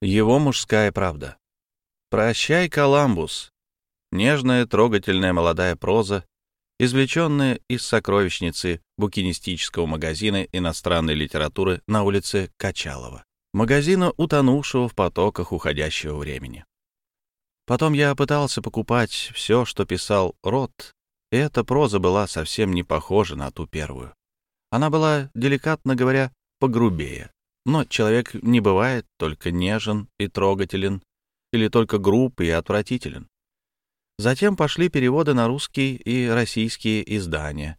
Его мужская правда. «Прощай, Коламбус». Нежная, трогательная молодая проза, извлеченная из сокровищницы букинистического магазина иностранной литературы на улице Качалова, магазина, утонувшего в потоках уходящего времени. Потом я пытался покупать все, что писал Рот, и эта проза была совсем не похожа на ту первую. Она была, деликатно говоря, погрубее. Но человек не бывает только нежен и трогателен, или только груб и отвратителен. Затем пошли переводы на русские и российские издания.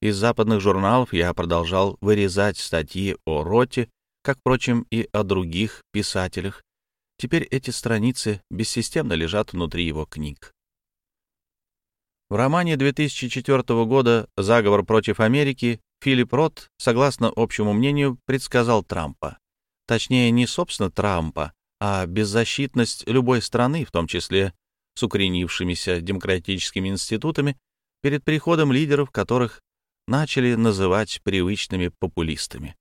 Из западных журналов я продолжал вырезать статьи о Роте, как, впрочем, и о других писателях, Теперь эти страницы бессистемно лежат внутри его книг. В романе 2004 года «Заговор против Америки» Филипп Рот, согласно общему мнению, предсказал Трампа. Точнее, не собственно Трампа, а беззащитность любой страны, в том числе с укоренившимися демократическими институтами, перед приходом лидеров, которых начали называть привычными популистами.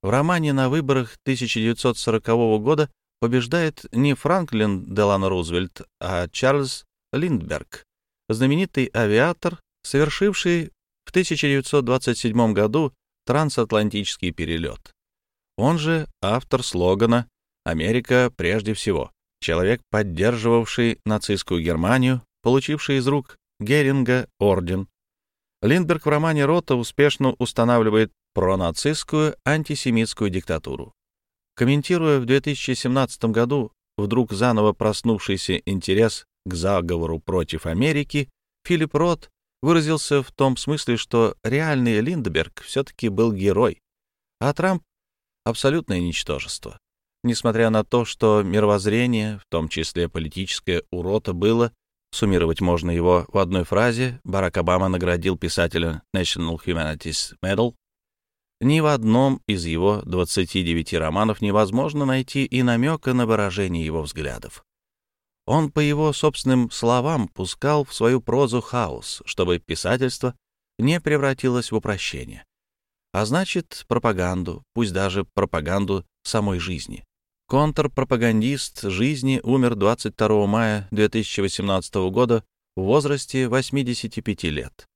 В романе «На выборах 1940 года» побеждает не Франклин Делано Рузвельт, а Чарльз Линдберг, знаменитый авиатор, совершивший в 1927 году трансатлантический перелет. Он же автор слогана «Америка прежде всего», человек, поддерживавший нацистскую Германию, получивший из рук Геринга орден. Линдберг в романе Рота успешно устанавливает пронацистскую антисемитскую диктатуру. Комментируя в 2017 году вдруг заново проснувшийся интерес к заговору против Америки, Филипп Рот выразился в том смысле, что реальный Линдберг все-таки был герой, а Трамп — абсолютное ничтожество. Несмотря на то, что мировоззрение, в том числе политическое, урота было, суммировать можно его в одной фразе, Барак Обама наградил писателя National Humanities Medal ни в одном из его 29 романов невозможно найти и намека на выражение его взглядов. Он, по его собственным словам, пускал в свою прозу хаос, чтобы писательство не превратилось в упрощение. А значит, пропаганду, пусть даже пропаганду самой жизни. Контрпропагандист жизни умер 22 мая 2018 года в возрасте 85 лет,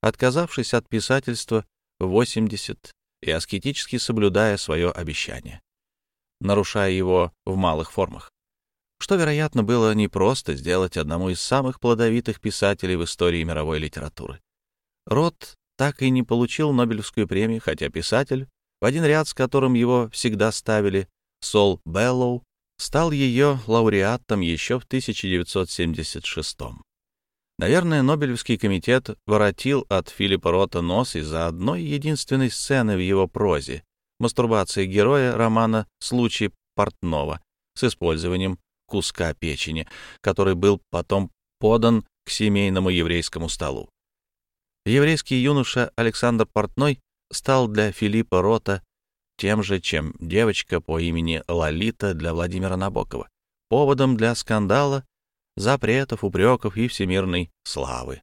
отказавшись от писательства в 80 и аскетически соблюдая свое обещание, нарушая его в малых формах, что, вероятно, было непросто сделать одному из самых плодовитых писателей в истории мировой литературы. Рот так и не получил Нобелевскую премию, хотя писатель, в один ряд с которым его всегда ставили, Сол Беллоу, стал ее лауреатом еще в 1976 -м. Наверное, Нобелевский комитет воротил от Филиппа Рота нос из-за одной единственной сцены в его прозе — мастурбации героя романа «Случай портного» с использованием куска печени, который был потом подан к семейному еврейскому столу. Еврейский юноша Александр Портной стал для Филиппа Рота тем же, чем девочка по имени Лолита для Владимира Набокова, поводом для скандала запретов, упреков и всемирной славы.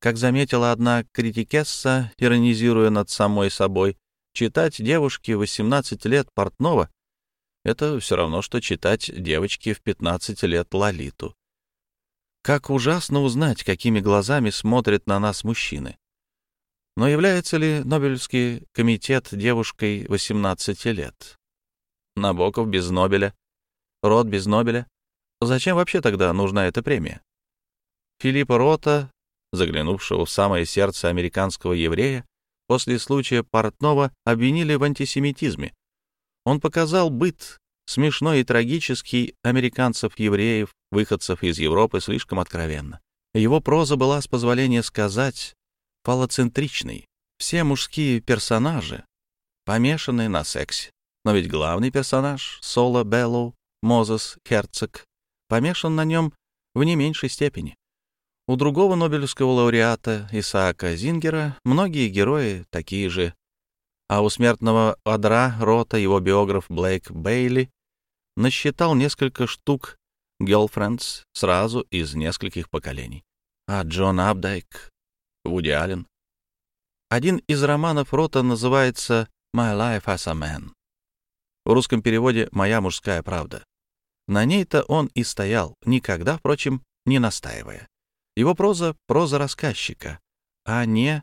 Как заметила одна критикесса, иронизируя над самой собой, читать девушке 18 лет портного — это все равно, что читать девочке в 15 лет Лолиту. Как ужасно узнать, какими глазами смотрят на нас мужчины. Но является ли Нобелевский комитет девушкой 18 лет? Набоков без Нобеля, Рот без Нобеля, Зачем вообще тогда нужна эта премия? Филиппа Рота, заглянувшего в самое сердце американского еврея, после случая Портнова обвинили в антисемитизме. Он показал быт, смешной и трагический, американцев-евреев, выходцев из Европы, слишком откровенно. Его проза была, с позволения сказать, фалоцентричной. Все мужские персонажи помешаны на сексе. Но ведь главный персонаж — Соло Беллоу, Мозес Херцог, помешан на нем в не меньшей степени. У другого Нобелевского лауреата Исаака Зингера многие герои такие же, а у смертного одра рота его биограф Блейк Бейли насчитал несколько штук girlfriends сразу из нескольких поколений. А Джон Абдайк, Вуди Аллен. Один из романов Рота называется «My Life as a Man». в русском переводе «Моя мужская правда». На ней-то он и стоял, никогда, впрочем, не настаивая. Его проза — проза рассказчика, а не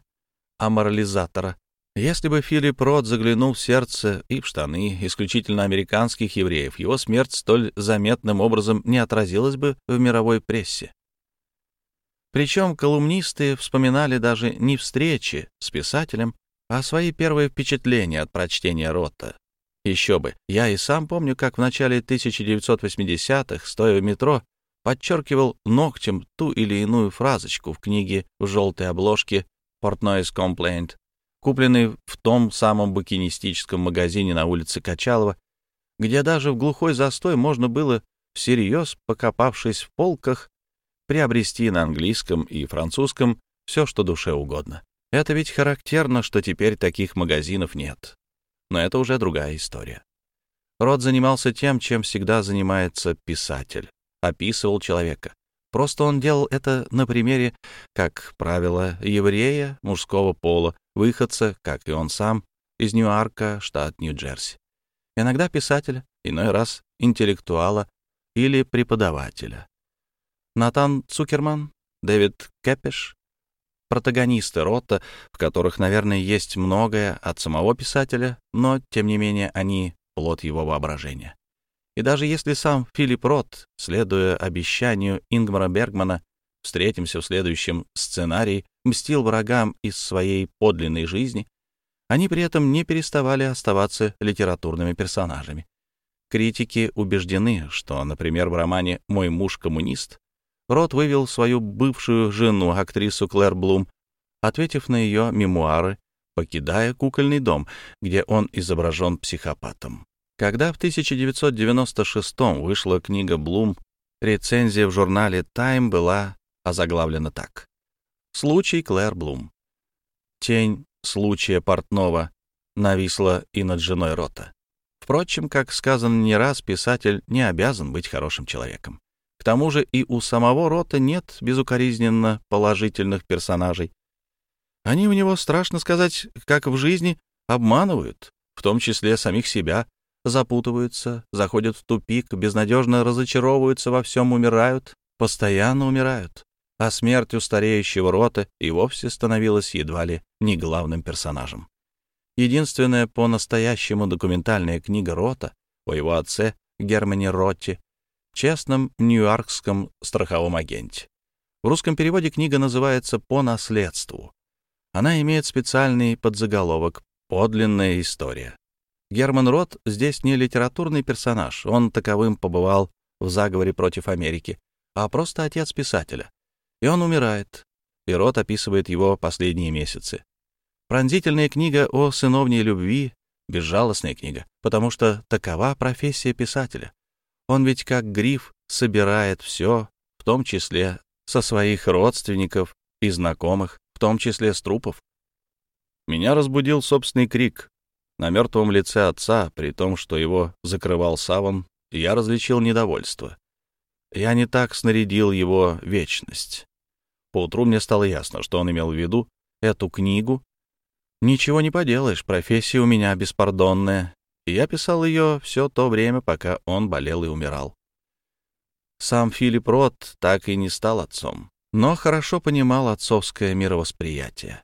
аморализатора. Если бы Филипп Рот заглянул в сердце и в штаны исключительно американских евреев, его смерть столь заметным образом не отразилась бы в мировой прессе. Причем колумнисты вспоминали даже не встречи с писателем, а свои первые впечатления от прочтения Рота. Еще бы, я и сам помню, как в начале 1980-х, стоя в метро, подчеркивал ногтем ту или иную фразочку в книге в желтой обложке «Portnoy's Complaint», купленной в том самом букинистическом магазине на улице Качалова, где даже в глухой застой можно было, всерьез покопавшись в полках, приобрести на английском и французском все, что душе угодно. Это ведь характерно, что теперь таких магазинов нет. Но это уже другая история. Род занимался тем, чем всегда занимается писатель. Описывал человека. Просто он делал это на примере, как правило, еврея мужского пола, выходца, как и он сам, из Ньюарка, штат Нью-Джерси. Иногда писателя, иной раз интеллектуала или преподавателя. Натан Цукерман, Дэвид Кэпеш, протагонисты рота, в которых, наверное, есть многое от самого писателя, но, тем не менее, они — плод его воображения. И даже если сам Филипп Рот, следуя обещанию Ингмара Бергмана, встретимся в следующем сценарии, мстил врагам из своей подлинной жизни, они при этом не переставали оставаться литературными персонажами. Критики убеждены, что, например, в романе «Мой муж коммунист» Рот вывел свою бывшую жену, актрису Клэр Блум, ответив на ее мемуары, покидая кукольный дом, где он изображен психопатом. Когда в 1996 вышла книга Блум, рецензия в журнале Time была озаглавлена так. Случай Клэр Блум. Тень случая портного нависла и над женой Рота. Впрочем, как сказано не раз, писатель не обязан быть хорошим человеком. К тому же и у самого Рота нет безукоризненно положительных персонажей. Они у него, страшно сказать, как в жизни, обманывают, в том числе самих себя, запутываются, заходят в тупик, безнадежно разочаровываются во всем, умирают, постоянно умирают. А смерть у стареющего рота и вовсе становилась едва ли не главным персонажем. Единственная по-настоящему документальная книга Рота о его отце Германе Ротте честном нью-йоркском страховом агенте. В русском переводе книга называется «По наследству». Она имеет специальный подзаголовок «Подлинная история». Герман Рот здесь не литературный персонаж, он таковым побывал в заговоре против Америки, а просто отец писателя. И он умирает, и Рот описывает его последние месяцы. Пронзительная книга о сыновней любви, безжалостная книга, потому что такова профессия писателя. Он ведь как гриф собирает все, в том числе со своих родственников и знакомых, в том числе с трупов. Меня разбудил собственный крик. На мертвом лице отца, при том, что его закрывал саван, я различил недовольство. Я не так снарядил его вечность. Поутру мне стало ясно, что он имел в виду эту книгу. Ничего не поделаешь, профессия у меня беспардонная, и я писал ее все то время, пока он болел и умирал. Сам Филипп Рот так и не стал отцом, но хорошо понимал отцовское мировосприятие.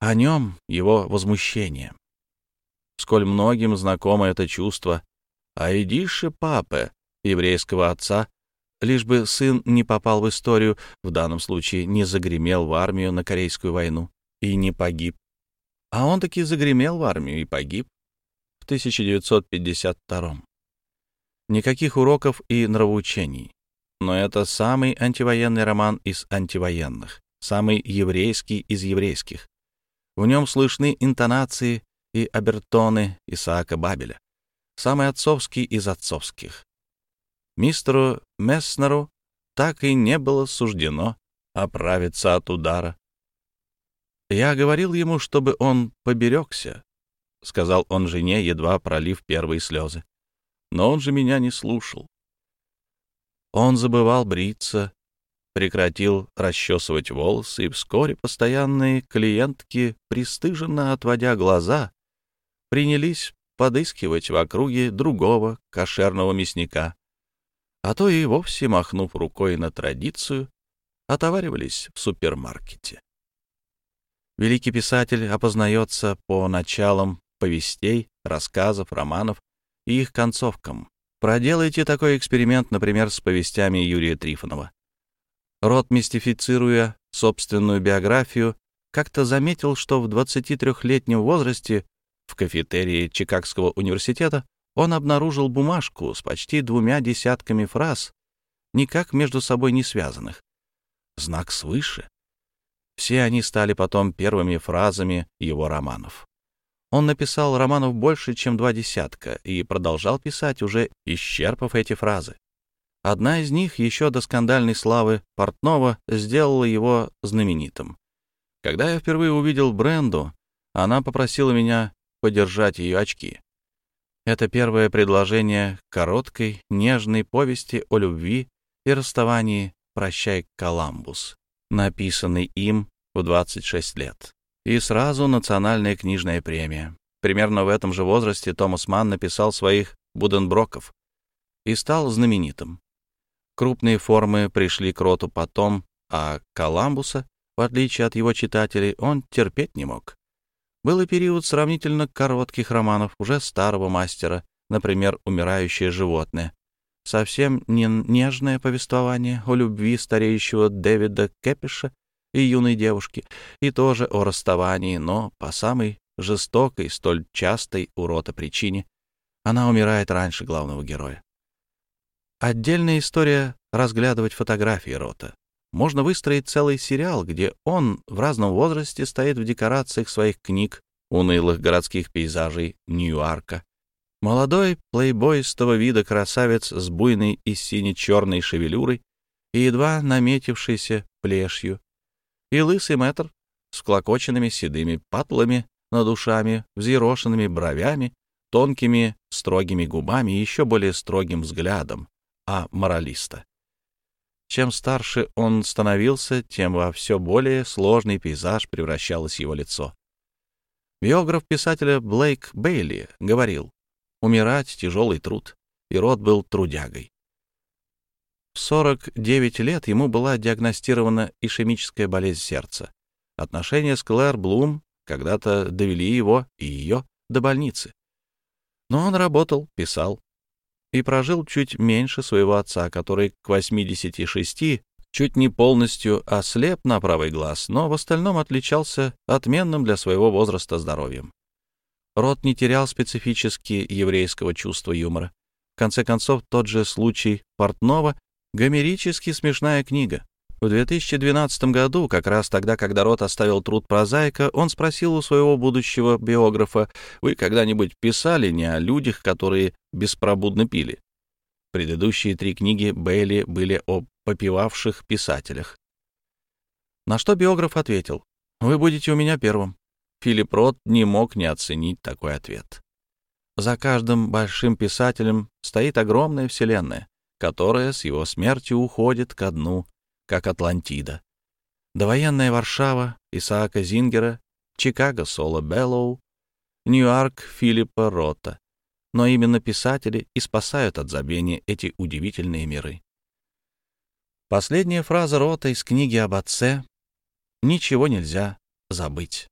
О нем его возмущение. Сколь многим знакомо это чувство, а идише папы, еврейского отца, лишь бы сын не попал в историю, в данном случае не загремел в армию на Корейскую войну и не погиб. А он таки загремел в армию и погиб. 1952. Никаких уроков и нравоучений. Но это самый антивоенный роман из антивоенных, самый еврейский из еврейских. В нем слышны интонации и обертоны Исаака Бабеля, самый отцовский из отцовских. Мистеру Месснеру так и не было суждено оправиться от удара. Я говорил ему, чтобы он поберегся, — сказал он жене, едва пролив первые слезы. Но он же меня не слушал. Он забывал бриться, прекратил расчесывать волосы, и вскоре постоянные клиентки, пристыженно отводя глаза, принялись подыскивать в округе другого кошерного мясника, а то и вовсе, махнув рукой на традицию, отоваривались в супермаркете. Великий писатель опознается по началам повестей, рассказов, романов и их концовкам. Проделайте такой эксперимент, например, с повестями Юрия Трифонова. Рот, мистифицируя собственную биографию, как-то заметил, что в 23-летнем возрасте в кафетерии Чикагского университета он обнаружил бумажку с почти двумя десятками фраз, никак между собой не связанных. Знак свыше. Все они стали потом первыми фразами его романов. Он написал романов больше, чем два десятка, и продолжал писать, уже исчерпав эти фразы. Одна из них, еще до скандальной славы Портнова, сделала его знаменитым. Когда я впервые увидел Бренду, она попросила меня подержать ее очки. Это первое предложение короткой, нежной повести о любви и расставании «Прощай, Коламбус», написанный им в 26 лет. И сразу национальная книжная премия. Примерно в этом же возрасте Томас Манн написал своих «Буденброков» и стал знаменитым. Крупные формы пришли к роту потом, а Коламбуса, в отличие от его читателей, он терпеть не мог. Был и период сравнительно коротких романов уже старого мастера, например, «Умирающее животное», совсем не нежное повествование о любви стареющего Дэвида Кэпиша и юной девушки, и тоже о расставании, но по самой жестокой, столь частой у Рота причине она умирает раньше главного героя. Отдельная история — разглядывать фотографии Рота. Можно выстроить целый сериал, где он в разном возрасте стоит в декорациях своих книг, унылых городских пейзажей Нью-Арка. Молодой плейбойстого вида красавец с буйной и сине-черной шевелюрой и едва наметившейся плешью, и лысый мэтр с клокоченными седыми патлами над ушами, взъерошенными бровями, тонкими строгими губами и еще более строгим взглядом, а моралиста. Чем старше он становился, тем во все более сложный пейзаж превращалось его лицо. Биограф писателя Блейк Бейли говорил, «Умирать — тяжелый труд, и род был трудягой. В 49 лет ему была диагностирована ишемическая болезнь сердца. Отношения с Клэр Блум когда-то довели его и ее до больницы. Но он работал, писал и прожил чуть меньше своего отца, который к 86 чуть не полностью ослеп на правый глаз, но в остальном отличался отменным для своего возраста здоровьем. Рот не терял специфически еврейского чувства юмора. В конце концов, тот же случай Портнова Гомерически смешная книга. В 2012 году, как раз тогда, когда Рот оставил труд прозаика, он спросил у своего будущего биографа, «Вы когда-нибудь писали не о людях, которые беспробудно пили?» Предыдущие три книги Бейли были о попивавших писателях. На что биограф ответил, «Вы будете у меня первым». Филипп Рот не мог не оценить такой ответ. За каждым большим писателем стоит огромная вселенная которая с его смертью уходит ко дну, как Атлантида. Довоенная Варшава Исаака Зингера, Чикаго Соло Беллоу, Нью-Йорк Филиппа Рота. Но именно писатели и спасают от забвения эти удивительные миры. Последняя фраза Рота из книги об отце «Ничего нельзя забыть».